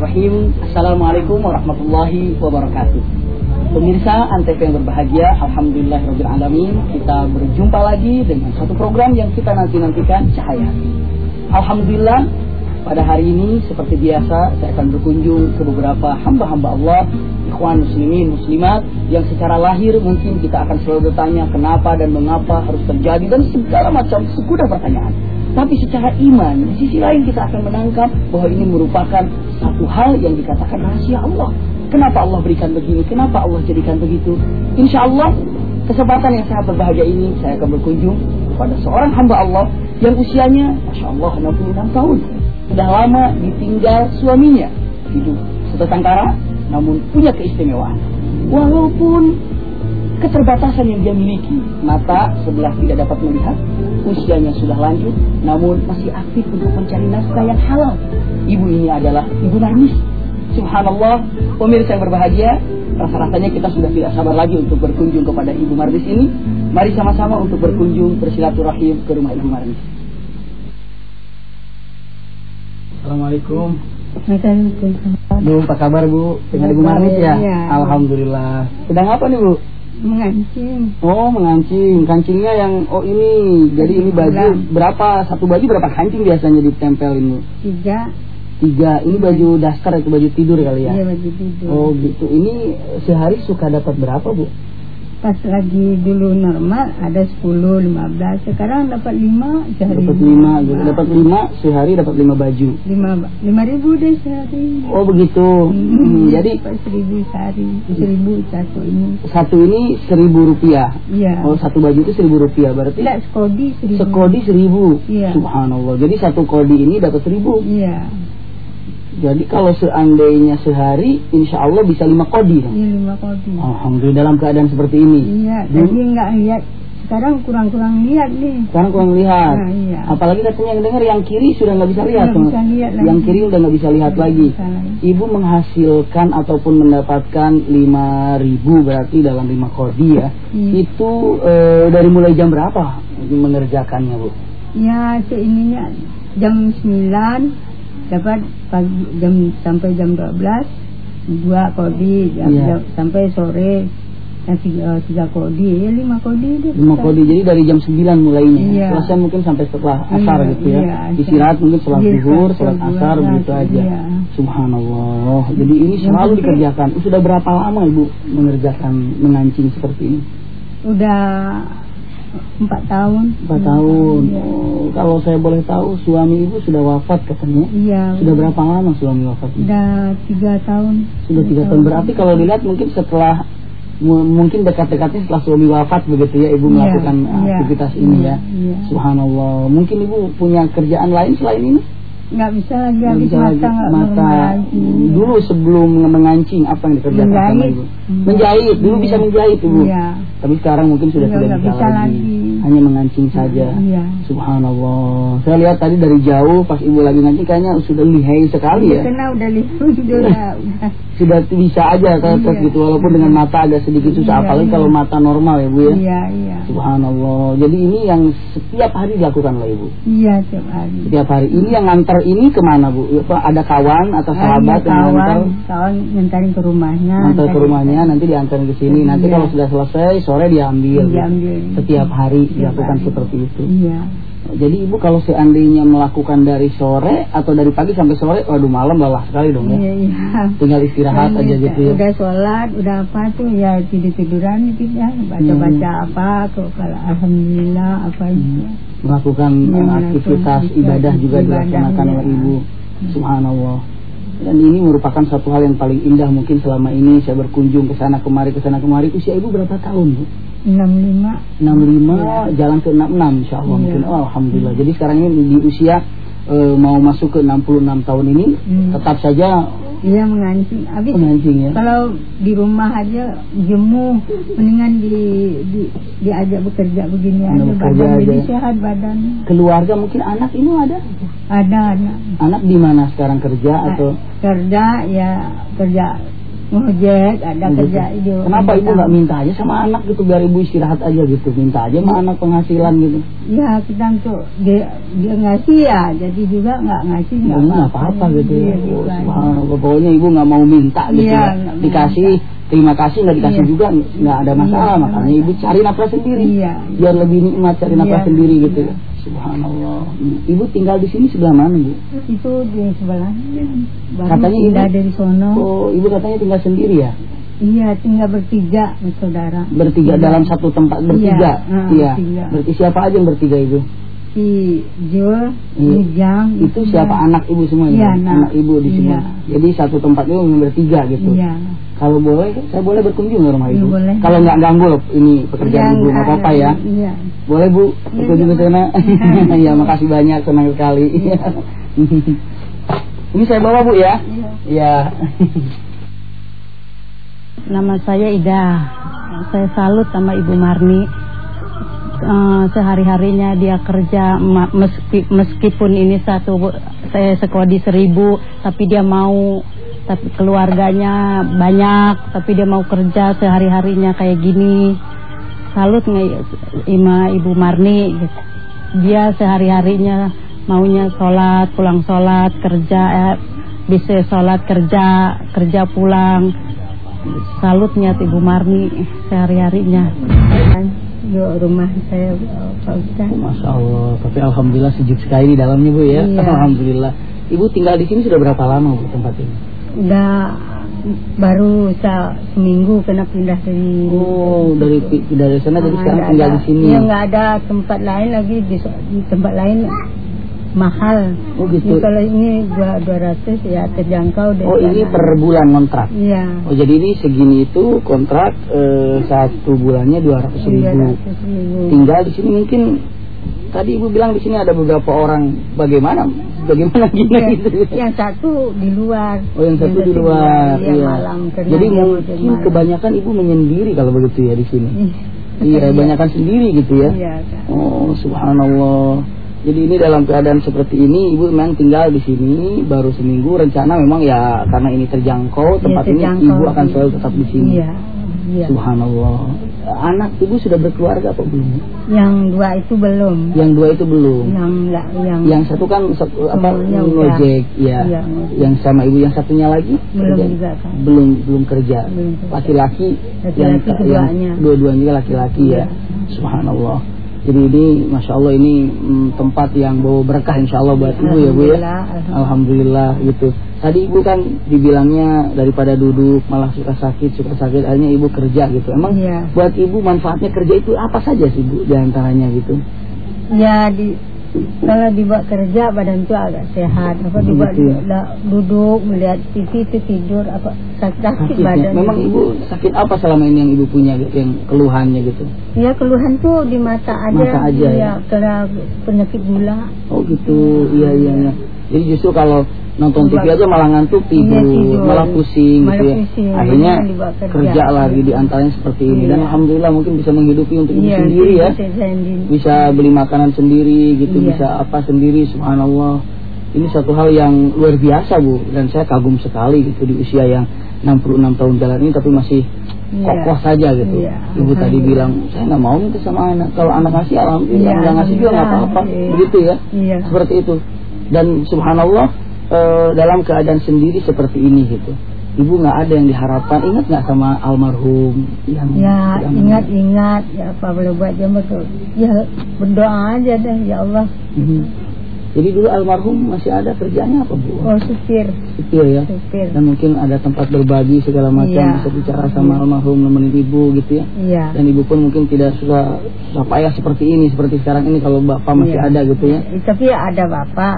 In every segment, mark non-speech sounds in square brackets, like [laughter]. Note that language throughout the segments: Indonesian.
Bismillahirrahmanirrahim. Assalamualaikum warahmatullahi wabarakatuh. Pemirsa Antv yang berbahagia Alhamdulillahirrahmanirrahim Kita berjumpa lagi dengan satu program yang kita nanti-nantikan Cahaya. Alhamdulillah pada hari ini seperti biasa saya akan berkunjung ke beberapa hamba-hamba Allah Ikhwan muslimin muslimat Yang secara lahir mungkin kita akan selalu bertanya Kenapa dan mengapa harus terjadi Dan segala macam segudang pertanyaan tapi secara iman, di sisi lain kita akan menangkap bahwa ini merupakan satu hal yang dikatakan rahasia Allah. Kenapa Allah berikan begini? Kenapa Allah jadikan begitu? Insya Allah, kesempatan yang sangat berbahagia ini saya akan berkunjung kepada seorang hamba Allah yang usianya, Masya Allah, 66 tahun. Sudah lama ditinggal suaminya. Hidup setetangkara, namun punya keistimewaan. Walaupun keterbatasan yang dia miliki. Mata sebelah tidak dapat melihat, usianya sudah lanjut, namun masih aktif untuk mencari nafkah yang halal. Ibu ini adalah Ibu Narmis. Subhanallah, pemirsa yang berbahagia, rasa-rasanya kita sudah tidak sabar lagi untuk berkunjung kepada Ibu Marnis ini. Mari sama-sama untuk berkunjung bersilaturahim ke rumah Ibu Marnis. Assalamualaikum. Bu, apa kabar Bu? Dengan Ibu Marnis ya? ya? Alhamdulillah. Sedang apa nih Bu? Mengancing. Oh mengancing, kancingnya yang oh ini, jadi ini baju berapa satu baju berapa kancing biasanya ditempelin bu? Tiga. Tiga, ini baju daster itu baju tidur kali ya? Iya baju tidur. Oh gitu, ini sehari suka dapat berapa bu? Pas lagi dulu normal ada 10, 15. Sekarang dapat 5 sehari. Dapat lima, gitu. dapat lima sehari dapat lima baju. Lima, lima ribu deh sehari. Oh begitu, Hmm, jadi dapat seribu sehari. Seribu satu ini. satu ini seribu rupiah. Iya. Oh satu baju itu seribu rupiah berarti Tidak skodi seribu. sekodi seribu. Iya. Subhanallah, jadi satu kodi ini dapat seribu. Iya. Jadi kalau seandainya sehari, insya Allah bisa lima kodi. Iya lima kodi. Alhamdulillah dalam keadaan seperti ini. Iya. Dulu- Tadi nggak lihat. Sekarang kurang-kurang lihat nih. Sekarang kurang lihat. Nah, iya. Apalagi katanya yang dengar yang kiri sudah nggak bisa lihat. Nggak bisa lihat lagi. yang kiri udah nggak bisa lihat Nggak lagi. bisa lagi. Ibu menghasilkan ataupun mendapatkan lima ribu berarti dalam lima kodi ya. Hmm. Itu eh, dari mulai jam berapa mengerjakannya bu? Ya seininya jam 9 dapat pagi jam sampai jam 12 dua kodi jam, Iya. jam- sampai sore yang tiga, tiga kodi ya lima kodi Lima kita. kodi jadi dari jam 9 mulainya. Iya. Selesai mungkin sampai setelah asar Iya, gitu ya. iya. Istirahat mungkin setelah Iya, zuhur, setelah asar begitu aja. iya. Subhanallah. Jadi ini Yang selalu penting- dikerjakan. Sudah berapa lama Ibu mengerjakan mengancing seperti ini? udah empat tahun Empat tahun. Oh, kalau saya boleh tahu suami Ibu sudah wafat katanya. iya Sudah berapa lama suami wafatnya? udah tiga tahun Sudah tiga tahun. Berarti kalau dilihat mungkin setelah mu- mungkin dekat-dekatnya setelah suami wafat begitu ya Ibu Iya, melakukan iya, aktivitas ini iya, ya. iya. Subhanallah. Mungkin Ibu punya kerjaan lain selain ini? Nggak bisa lagi habis bisa mata mata dulu sebelum mengancing apa yang dikerjakan sama Menjahit. ibu Hmm. menjahit dulu Iya. bisa menjahit ibu Iya. tapi sekarang mungkin sudah Iya, tidak bisa, bisa lagi. lagi. hanya mengancing saja iya subhanallah saya lihat tadi dari jauh pas ibu lagi ngancing kayaknya sudah lihai sekali ya Kena udah lihat udah udah [laughs] sudah bisa aja tetap Iya. gitu walaupun dengan mata agak sedikit susah Iya, apalagi iya. kalau mata normal ya bu ya Iya, iya. subhanallah jadi ini yang setiap hari dilakukan oleh ibu Iya, tiap hari. setiap hari ini yang ngantar ini ke mana bu Apa, ada kawan atau sahabat yang ngantar kawan, kawan ngantarin ke rumahnya. antar ke rumahnya nanti diantarin ke sini nanti Iya. kalau sudah selesai sore diambil Diambil. setiap hari Setiap dilakukan seperti itu Iya. Jadi ibu kalau seandainya melakukan dari sore atau dari pagi sampai sore waduh malam lelah sekali dong ya. Iya, iya. tinggal istirahat Dan aja gitu ya. Udah sholat, udah apa tuh ya tidur tiduran gitu ya, baca baca Hmm. apa, kok kalau alhamdulillah apa itu. melakukan Iya, eh, melakukan aktivitas ibadah, ibadah juga ibadah, dilaksanakan iya. oleh ibu. Subhanallah. Dan ini merupakan satu hal yang paling indah mungkin selama ini. Saya berkunjung ke sana kemari ke sana kemari. Usia ibu berapa tahun bu 65 65 jalan ke 66 insya Allah Iya. mungkin. Oh, alhamdulillah. Jadi sekarang ini di usia eh, mau masuk ke 66 tahun ini Hmm. tetap saja Iya mengancing. Habis mengancing ya? kalau di rumah aja jemu mendingan di, di diajak bekerja begini aja. Bekerja badan jadi aja. sehat badan. Keluarga mungkin anak ini ada? Ada anak anak di mana sekarang kerja atau? Kerja ya kerja ngojek ada Oh, kerja gitu. itu Kenapa ibu nggak minta aja sama anak gitu biar ibu istirahat aja gitu, minta aja sama anak penghasilan gitu. ya kita tuh dia dia ngasih ya jadi juga nggak ngasih nggak apa-apa gitu ya. Iya, Oh, juga. subhanallah. Pokoknya ibu nggak mau minta gitu Iya, ya. Dikasih, terima kasih nggak dikasih Iya. juga nggak ada masalah. Iya, Makanya ibu cari nafkah sendiri. Iya. Biar lebih nikmat cari nafkah Iya. sendiri gitu. ya. Subhanallah. Ibu tinggal di sini sebelah mana bu? itu di sebelah baru Katanya pindah ibu- dari sono Oh, ibu katanya tinggal sendiri ya? iya tinggal bertiga saudara Bertiga Iya. dalam satu tempat bertiga. Iya, ah, Iya. bertiga. Berarti siapa aja yang bertiga ibu? Si Jul Iya. Ujang Itu siapa anak ibu semua Iya, ya? anak. ibu di sini. Iya. Jadi satu tempat itu bertiga gitu. iya Kalau boleh, saya boleh berkunjung ke rumah Iya, ibu. boleh. Kalau nggak ganggu loh, ini pekerjaan Yang ibu nggak apa-apa ya. iya Boleh bu, Iya, berkunjung ke iya, sana. [laughs] Iya, makasih banyak, senang sekali. [laughs] ini saya bawa bu ya. Iya. Iya. Nama saya Ida. Saya salut sama Ibu Marni. Eh, sehari-harinya dia kerja meski, meskipun ini satu saya sekolah di seribu tapi dia mau tapi keluarganya banyak tapi dia mau kerja sehari-harinya kayak gini. Salut ima Ibu Marni gitu. dia sehari-harinya maunya sholat pulang sholat kerja eh, bisa sholat kerja kerja pulang. Salutnya Ibu Marni sehari-harinya rumah saya Pak Ustaz Masya Allah, tapi Alhamdulillah sejuk sekali di dalamnya bu ya. Iya. [laughs] Alhamdulillah. Ibu tinggal di sini sudah berapa lama bu tempat ini? udah baru seminggu kena pindah dari Oh, dari dari sana jadi Ah, sekarang tinggal ada. di sini. Iya nggak ada tempat lain lagi di, di tempat lain mahal. Oh, gitu. Ini kalau ini dua dua ratus ya terjangkau deh. Oh, ini per bulan kontrak. Iya. Oh jadi ini segini itu kontrak eh, satu bulannya dua ratus Iya, ribu. 200 ribu. Tinggal di sini mungkin tadi ibu bilang di sini ada beberapa orang. Bagaimana? Bagaimana gini Iya, gitu? Yang satu di luar. Oh yang satu di luar. Iya, malam Jadi mungkin malam. kebanyakan ibu menyendiri kalau begitu ya di sini. Iya. Iya, kebanyakan sendiri gitu ya. Iya. Oh, subhanallah. Jadi ini dalam keadaan seperti ini, ibu memang tinggal di sini baru seminggu. Rencana memang ya karena ini terjangkau tempat Iya, ini, terjangkau. ibu akan selalu tetap di sini. Iya. Iya. Subhanallah. Anak ibu sudah berkeluarga apa belum? Yang dua itu belum. Yang dua itu belum. Yang yang Yang satu kan apa ngojek, ya. Ngojek. Yang sama ibu yang satunya lagi Belum kerja? juga, Kak. Belum belum kerja. Laki-laki yang yang dua-duanya laki-laki ya. Iya. Subhanallah. Jadi ini masya Allah ini mm, tempat yang bawa berkah insya Allah buat ibu ya bu ya. Alhamdulillah, Alhamdulillah gitu. Tadi ibu kan dibilangnya daripada duduk malah suka sakit suka sakit akhirnya ibu kerja gitu. Emang Iya. buat ibu manfaatnya kerja itu apa saja sih bu di antaranya gitu? Ya di kalau dibuat kerja badan itu agak sehat. Apa dibuat ya. duduk melihat TV itu tidur apa sakit, sakit ya? badan. Memang ibu sakit apa selama ini yang ibu punya yang keluhannya gitu? Ya keluhan tuh di mata aja. Mata aja ya? Kena penyakit gula. Oh gitu, iya iya iya. Jadi justru kalau nonton TV aja malah ngantuk tidur, Iya, tidur. malah pusing Malah gitu ya. pusing, Akhirnya kerja. kerja lagi di antaranya seperti ini dan Iya. alhamdulillah mungkin bisa menghidupi untuk ibu Iya, sendiri ya. bisa beli makanan sendiri gitu, Iya. bisa apa sendiri subhanallah. Ini satu hal yang luar biasa Bu dan saya kagum sekali gitu di usia yang 66 tahun jalan ini tapi masih Iya. kokoh saja gitu. Iya, Ibu tadi bilang saya nggak mau minta sama anak. Kalau anak ngasih alhamdulillah, Iya, nggak ngasih juga nggak apa-apa. Begitu ya Iya. seperti itu dan subhanallah eh, dalam keadaan sendiri seperti ini gitu ibu nggak ada yang diharapkan ingat nggak sama almarhum yang Ya ingat-ingat ya apa boleh buat dia betul. Ya berdoa aja deh ya Allah. Mhm. jadi dulu almarhum masih ada kerjanya apa bu Oh supir, Supir ya supir. dan mungkin ada tempat berbagi segala macam Iya. bisa bicara sama almarhum nemenin ibu gitu ya Iya. dan ibu pun mungkin tidak susah susah payah seperti ini seperti sekarang ini kalau bapak masih Iya. ada gitu ya Tapi ada bapak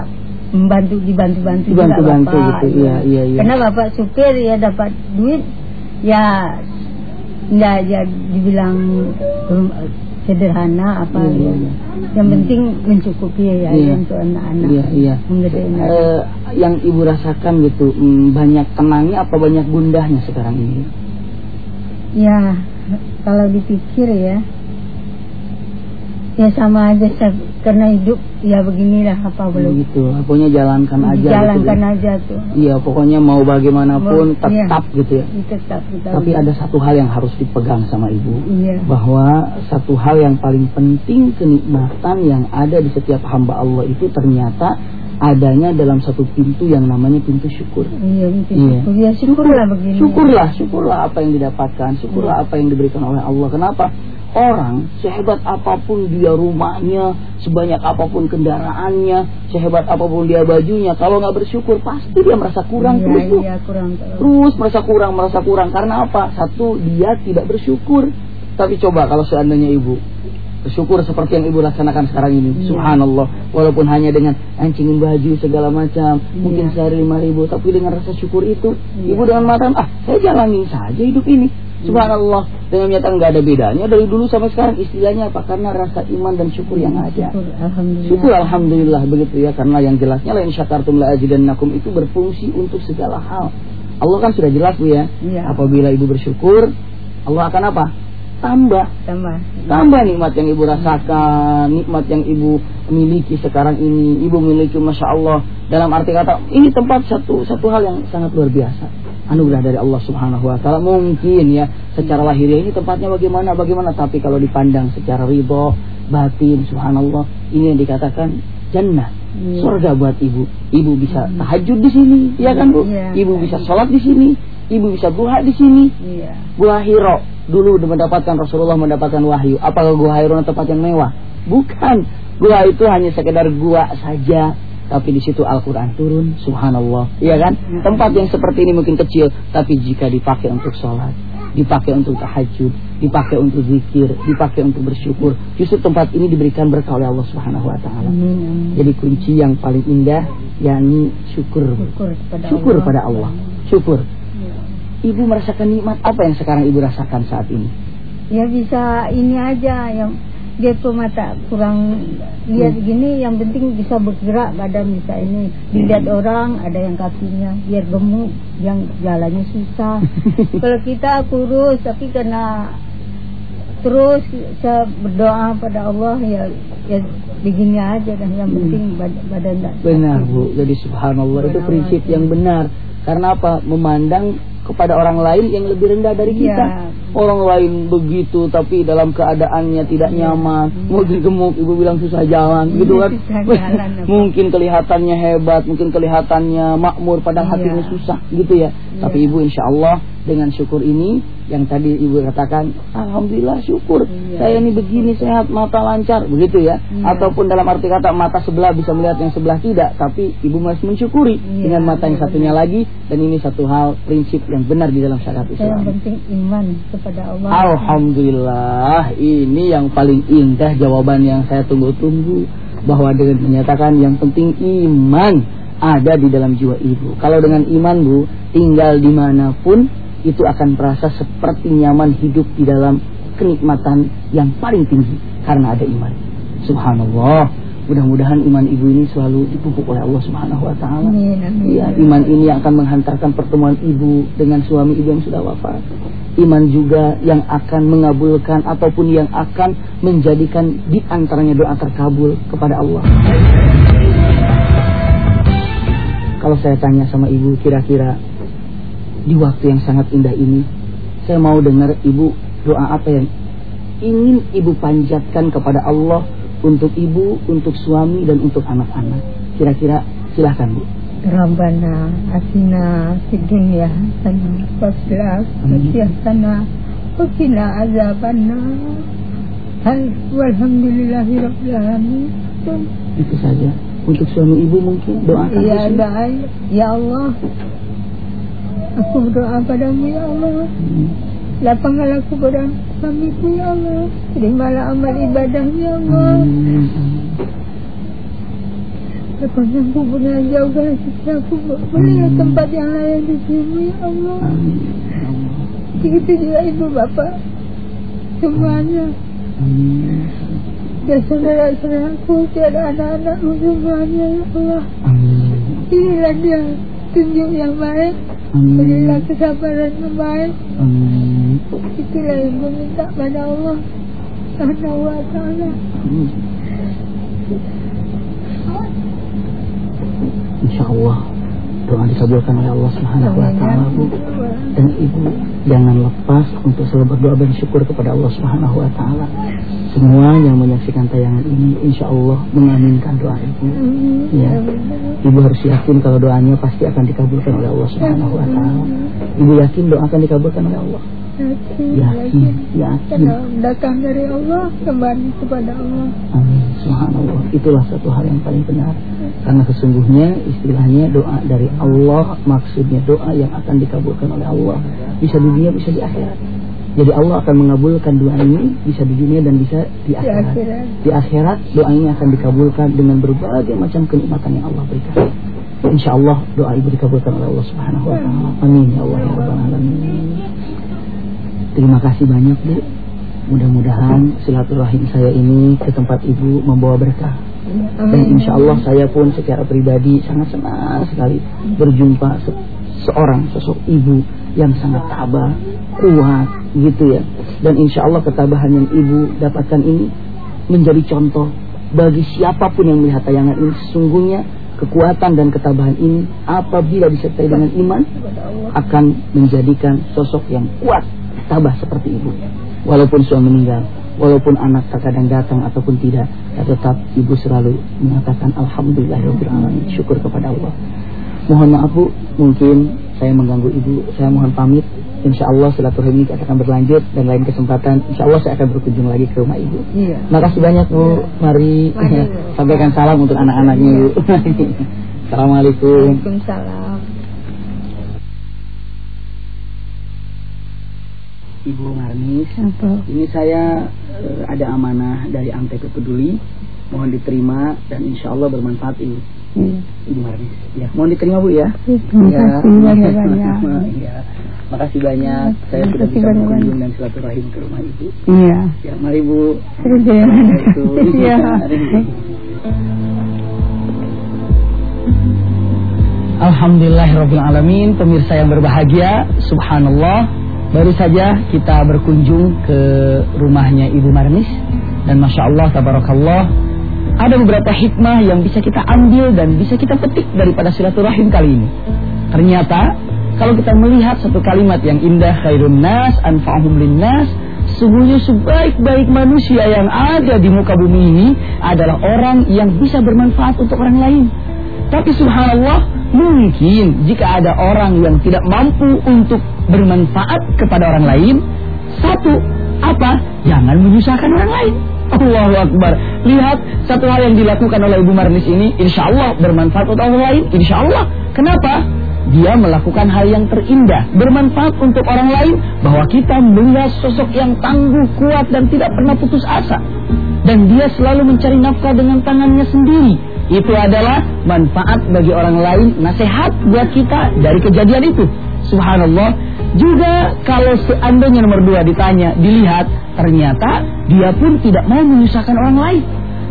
membantu dibantu-bantu juga Dibantu-bantu bapak. gitu, iya, iya, iya. Karena bapak supir ya dapat duit ya nggak ya dibilang rum- sederhana apa Iya, ya. iya. Yang penting mencukupi ya, Iya. untuk anak-anak. Iya, iya. Anak. Eh, yang ibu rasakan gitu mm, banyak tenangnya apa banyak gundahnya sekarang ini Ya, kalau dipikir ya, ya sama aja karena hidup ya beginilah apa boleh Begitu, pokoknya jalankan aja. gitu jalankan ya. aja tuh Iya, pokoknya mau bagaimanapun Mau- iya. tetap gitu ya. tetap kita Tapi ada satu hal yang harus dipegang sama ibu. iya bahwa satu hal yang paling penting kenikmatan yang ada di setiap hamba Allah itu ternyata adanya dalam satu pintu yang namanya pintu syukur. iya itu Iya. syukur ya syukurlah begini Syukurlah, syukurlah apa yang didapatkan, syukurlah apa yang diberikan oleh Allah. Kenapa? Orang sehebat apa pun dia rumahnya, sebanyak apa pun kendaraannya, sehebat apa pun dia bajunya, kalau nggak bersyukur pasti dia merasa kurang iya, terus. Iya kurang tahu Terus merasa kurang, merasa kurang. Karena apa? Satu, dia tidak bersyukur. Tapi coba kalau seandainya ibu bersyukur seperti yang ibu laksanakan sekarang ini. Iya. Subhanallah. Walaupun hanya dengan ancingin baju segala macam. Mungkin sehari lima ribu. Tapi dengan rasa syukur itu. Iya. Ibu dengan mata, ah saya jalanin saja hidup ini. Subhanallah. Dengan menyatakan nggak ada bedanya dari dulu sampai sekarang. Istilahnya apa? Karena rasa iman dan syukur yang ada. syukur alhamdulillah Syukur alhamdulillah begitu ya karena yang jelasnya lain syakartum la azidannakum itu berfungsi untuk segala hal. Allah kan sudah jelas Bu ya. Iya. Apabila ibu bersyukur, Allah akan apa? Tambah. tambah Tambah nikmat yang ibu rasakan, nikmat yang ibu miliki sekarang ini. Ibu miliki Masya Allah. Dalam arti kata, ini tempat satu satu hal yang sangat luar biasa. Anugerah dari Allah Subhanahu Wa Taala mungkin ya secara lahiriah ini tempatnya bagaimana bagaimana tapi kalau dipandang secara ridho batin Subhanallah ini yang dikatakan jannah Iya. surga buat ibu ibu bisa tahajud di sini ya kan bu Iya. ibu bisa sholat di sini ibu bisa duha di sini iya Gua Hiro dulu mendapatkan Rasulullah mendapatkan wahyu. Apakah Gua Hiro tempat yang mewah? Bukan. Gua itu hanya sekedar gua saja. Tapi di situ Al-Quran turun, subhanallah, iya kan? Tempat yang seperti ini mungkin kecil, tapi jika dipakai untuk sholat, dipakai untuk tahajud, dipakai untuk zikir, dipakai untuk bersyukur, justru tempat ini diberikan berkah oleh Allah Subhanahu Wa Taala. amin Jadi kunci yang paling indah, yakni syukur, syukur kepada syukur Allah pada Allah, syukur. Iya. Ibu merasakan nikmat apa yang sekarang ibu rasakan saat ini? ya bisa ini aja yang dia tuh mata kurang lihat Hmm. gini yang penting bisa bergerak badan bisa ini dilihat Hmm. orang ada yang kakinya biar gemuk yang jalannya susah [laughs] kalau kita kurus tapi karena terus saya berdoa pada Allah ya ya begini aja dan yang penting bad- badan tak Hmm. Benar Bu, jadi subhanallah itu Benar, prinsip Mas. yang benar. Karena apa? Memandang kepada orang lain yang lebih rendah dari Iya. kita. Orang lain begitu tapi dalam keadaannya tidak Iya. nyaman, Iya. mungkin gemuk, ibu bilang susah jalan, Iya, gitu kan? [laughs] jalan, [laughs] mungkin kelihatannya hebat, mungkin kelihatannya makmur, padahal Iya. hatinya susah, gitu ya. Tapi Iya. ibu insya Allah dengan syukur ini yang tadi ibu katakan, alhamdulillah syukur, Iya. saya ini begini sehat, mata lancar, begitu ya. Iya. Ataupun dalam arti kata mata sebelah bisa melihat yang sebelah tidak, tapi ibu masih mensyukuri Iya, dengan mata yang iya, satunya benar. lagi dan ini satu hal prinsip yang benar di dalam syariat yang Islam. penting iman kepada Allah Alhamdulillah, ini yang paling indah jawaban yang saya tunggu-tunggu bahwa dengan menyatakan yang penting iman ada di dalam jiwa ibu. Kalau dengan iman bu, tinggal di mana pun itu akan terasa seperti nyaman hidup di dalam kenikmatan yang paling tinggi karena ada iman. Subhanallah. Mudah-mudahan iman ibu ini selalu dipupuk oleh Allah Subhanahu wa taala. Iya, iman ini yang akan menghantarkan pertemuan ibu dengan suami ibu yang sudah wafat. Iman juga yang akan mengabulkan ataupun yang akan menjadikan di antaranya doa terkabul kepada Allah. Kalau saya tanya sama ibu kira-kira di waktu yang sangat indah ini, saya mau dengar ibu doa apa yang ingin ibu panjatkan kepada Allah untuk ibu, untuk suami dan untuk anak-anak. Kira-kira silahkan bu. Rabbana atina fid dunya hasanah wa fil akhirati hasanah wa qina azabannar. Alamin. Itu saja. Untuk suami ibu mungkin doakan Ya Yesus. Allah, ya Allah. Aku berdoa padamu ya Allah. Lapangkan aku pada suamiku ya Allah. Terimalah amal ibadah ya Allah. Lepaskan aku punya jauhkan sisi aku boleh Hmm. tempat yang lain di sini ya Allah. Begitu juga ibu bapak semuanya. Dan saudara-saudaraku, tiada anak-anakku semuanya ya Allah. Inilah dia tunjuk yang baik. Berilah kesabaran yang baik. Amin. Itulah yang ku minta pada Allah. Subhanahu wa ta'ala. Amin. Doa dikabulkan oleh Allah Subhanahu wa taala Bu. Dan Ibu jangan lepas untuk selalu berdoa bersyukur kepada Allah Subhanahu wa taala. Semua yang menyaksikan tayangan ini insya Allah mengaminkan doa Ibu. Ya. Ibu harus yakin kalau doanya pasti akan dikabulkan oleh Allah Subhanahu wa taala. Ibu yakin doa akan dikabulkan oleh Allah. Yakin, yakin. Karena datang dari Allah kembali kepada Allah. Amin. Subhanallah. Itulah satu hal yang paling benar. Karena sesungguhnya istilahnya doa dari Allah maksudnya doa yang akan dikabulkan oleh Allah. Bisa di dunia, bisa di akhirat. Jadi Allah akan mengabulkan doa ini bisa di dunia dan bisa di akhirat. akhirat. Di akhirat doa ini akan dikabulkan dengan berbagai macam kenikmatan yang Allah berikan. Insya Allah doa ibu dikabulkan oleh Allah Subhanahu Wa Taala. Amin ya Allah ya Rabbal Alamin. Terima kasih banyak Bu. Mudah-mudahan silaturahim saya ini ke tempat ibu membawa berkah. Dan insya Allah saya pun secara pribadi sangat senang sekali berjumpa se- seorang sosok ibu yang sangat tabah, kuat gitu ya. Dan insya Allah ketabahan yang ibu dapatkan ini menjadi contoh bagi siapa pun yang melihat tayangan ini sesungguhnya kekuatan dan ketabahan ini apabila disertai dengan iman akan menjadikan sosok yang kuat tabah seperti ibu. Walaupun suami meninggal, walaupun anak terkadang datang ataupun tidak, ya tetap ibu selalu mengatakan alhamdulillahirobbilalamin, syukur kepada Allah. Mohon maaf Bu, mungkin saya mengganggu ibu, saya mohon pamit. Insya Allah silaturahmi akan berlanjut dan lain kesempatan, insya Allah saya akan berkunjung lagi ke rumah ibu. Iya. Makasih banyak Bu, mari Mari, [laughs] sampaikan salam untuk anak-anaknya Bu. [laughs] Assalamualaikum. Waalaikumsalam. Ibu Marnis, Apa? ini saya eh, ada amanah dari Antep Peduli, mohon diterima dan insya Allah bermanfaat Ibu. Iya. Ibu Marnis, ya mohon diterima Bu ya. Terima kasih banyak banyak. [laughs] Iya. Makasih banyak, saya sudah bisa berkunjung dan silaturahim ke rumah Ibu. Iya. Ya, mari Bu. Terima Assalamualaikum. [laughs] Iya. Alhamdulillahirrahmanirrahim Pemirsa yang berbahagia Subhanallah Baru saja kita berkunjung ke rumahnya Ibu Marnis Dan Masya Allah, Tabarakallah Ada beberapa hikmah yang bisa kita ambil Dan bisa kita petik daripada silaturahim kali ini. Ternyata Kalau kita melihat satu kalimat yang indah Khairun nas, anfa'hum linnas Sungguhnya sebaik-baik manusia yang ada di muka bumi ini Adalah orang yang bisa bermanfaat untuk orang lain. Tapi subhanallah mungkin jika ada orang yang tidak mampu untuk bermanfaat kepada orang lain, satu apa? Jangan menyusahkan orang lain. Allahu Akbar. Lihat satu hal yang dilakukan oleh Ibu Marnis ini, insya Allah bermanfaat untuk orang lain. Insya Allah. Kenapa? Dia melakukan hal yang terindah, bermanfaat untuk orang lain, bahwa kita melihat sosok yang tangguh, kuat dan tidak pernah putus asa. Dan dia selalu mencari nafkah dengan tangannya sendiri. Itu adalah manfaat bagi orang lain, nasihat buat kita dari kejadian itu. Subhanallah. Juga kalau seandainya nomor dua ditanya, dilihat, ternyata dia pun tidak mau menyusahkan orang lain.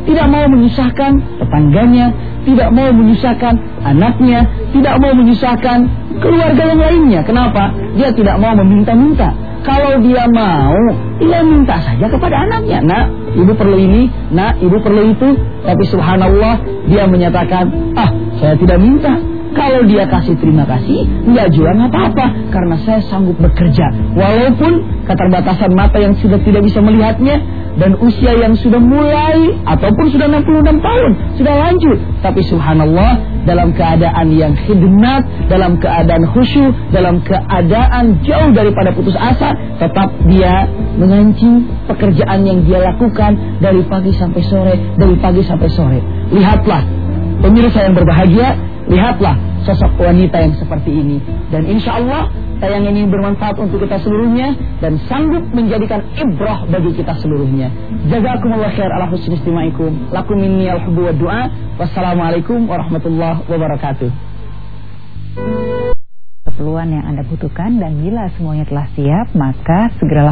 Tidak mau menyusahkan tetangganya, tidak mau menyusahkan anaknya, tidak mau menyusahkan keluarga yang lainnya. Kenapa? Dia tidak mau meminta-minta. Kalau dia mau, dia minta saja kepada anaknya. Nak, ibu perlu ini, nak, ibu perlu itu. Tapi subhanallah, dia menyatakan, ah, saya tidak minta. Kalau dia kasih terima kasih, ya juga nggak apa-apa. Karena saya sanggup bekerja. Walaupun keterbatasan mata yang sudah tidak bisa melihatnya, dan usia yang sudah mulai ataupun sudah 66 tahun sudah lanjut tapi subhanallah dalam keadaan yang khidmat dalam keadaan khusyuk dalam keadaan jauh daripada putus asa tetap dia mengancing pekerjaan yang dia lakukan dari pagi sampai sore dari pagi sampai sore. Lihatlah pemirsa yang berbahagia lihatlah sosok wanita yang seperti ini dan insya Allah tayangan ini bermanfaat untuk kita seluruhnya dan sanggup menjadikan ibrah bagi kita seluruhnya. Jazakumullah khair ala husni istimaikum. Lakum minni al-hubbu wa du'a. Wassalamualaikum warahmatullahi wabarakatuh. keperluan yang Anda butuhkan dan bila semuanya telah siap, maka segeralah